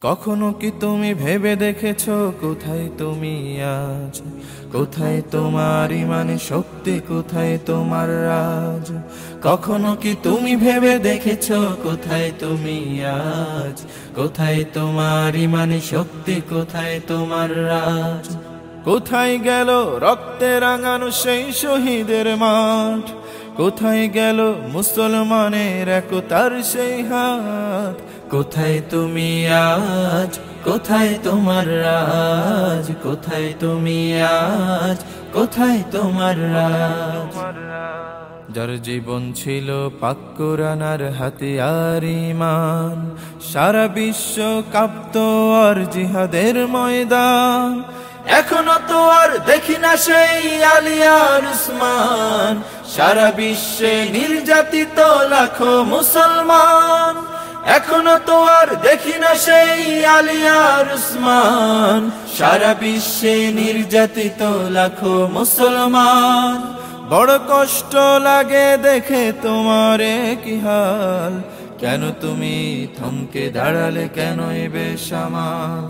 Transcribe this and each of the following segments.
কখনো কি তুমি ভেবে দেখেছ কোথায় তুমি আজ? কোথায় তোমার ইমানে শক্তি, কোথায় তোমার রাজ? কখনো কি তুমি ভেবে দেখেছ কোথায় তুমি আজ? কোথায় তোমার ইমানে শক্তি, কোথায় তোমার রাজ? কোথায় গেল রক্তে রাঙানো সেই শহীদের মাঠ? কোথায় গেল মুসলমানের একতার সেই হাত? কোথায় তুমি আজ? কোথায় তোমার রাজ? কোথায় তুমি আজ? কোথায় তোমার রাজ? যার জীবন ছিল পাক্কুরানার হাতিয়ার ইমান সারা বিশ্ব কাঁপত আর জিহাদের ময়দান। এখনও তো আর দেখি না সেই আলিয়ার উসমান, সারা বিশ্বে নির্যাতিত লাখো মুসলমান। এখনও তো আর দেখি না সেই আলিয়ার উসমান, সারা বিশ্বে নির্যাতিত লাখো মুসলমান। বড় কষ্ট লাগে দেখে তোমারে কি হাল? কেন তুমি থমকে দাঁড়ালে কেন এ বেশামাল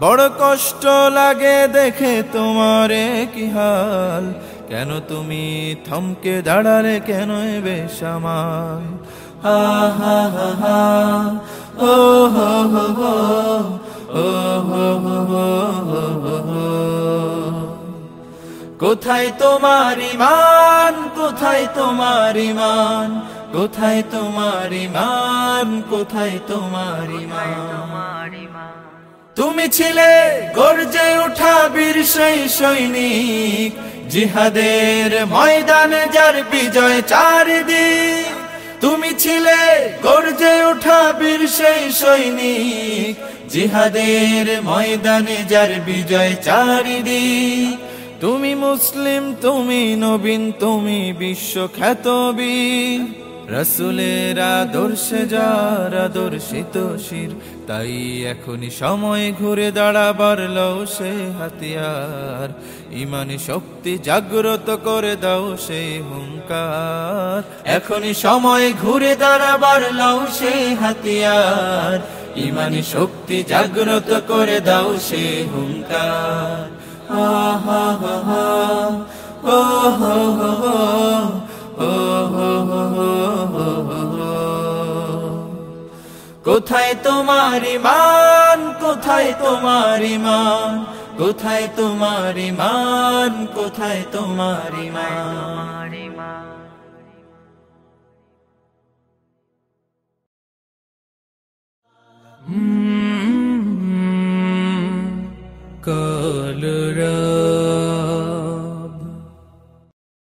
বড় কষ্ট লাগে দেখে তোমারে কি হাল? কেন তুমি থমকে দাঁড়ালে কেন এ বেশামাল হা হা হা হা, ও হো হো। কোথায় তোমার ইমান কোথায় তোমার ইমান কোথায় তোমার ইমান কোথায় তোমার ইমান তুমি ছিলে গর্জে ওঠা বীর সেই সৈনিক। জিহাদের ময়দানে যার বিজয় চারিদিক। তুমি ছিলে গর্জে ওঠা বীর সেই সৈনিক। জিহাদের ময়দানে যার বিজয় চারিদিক। তুমি মুসলিম, তুমি নবীন, তুমি বিশ্ব খ্যাত বীর। রসুলের আদর্শে যার আদর্শিত শির, তাই এখনই সময় ঘুরে দাঁড়াবার লও সে হাতিয়ার। ইমানি শক্তি জাগ্রত করে দাও সে হুঙ্কার। এখনই সময় ঘুরে দাঁড়াবার লও সে হাতিয়ার। ইমানি শক্তি জাগ্রত করে দাও সে হুঙ্কার। কোথায় তোমার ইমান? কোথায় তোমার ইমান? কোথায় তোমার ইমান? কোথায় তোমার ইমান? কলরা